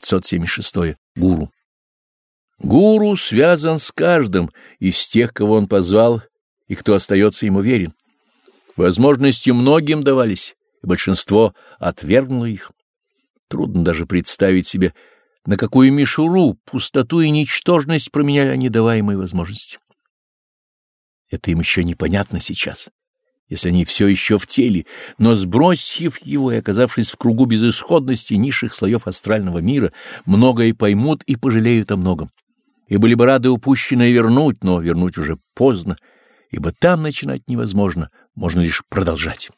576. Гуру. Гуру связан с каждым из тех, кого он позвал и кто остается ему верен. Возможности многим давались, и большинство отвергнуло их. Трудно даже представить себе, на какую мишуру, пустоту и ничтожность променяли они даваемые возможности. Это им еще непонятно сейчас, если они все еще в теле, но сбросив его и оказавшись в кругу безысходности низших слоев астрального мира, многое поймут и пожалеют о многом и были бы рады упущенное вернуть, но вернуть уже поздно, ибо там начинать невозможно, можно лишь продолжать.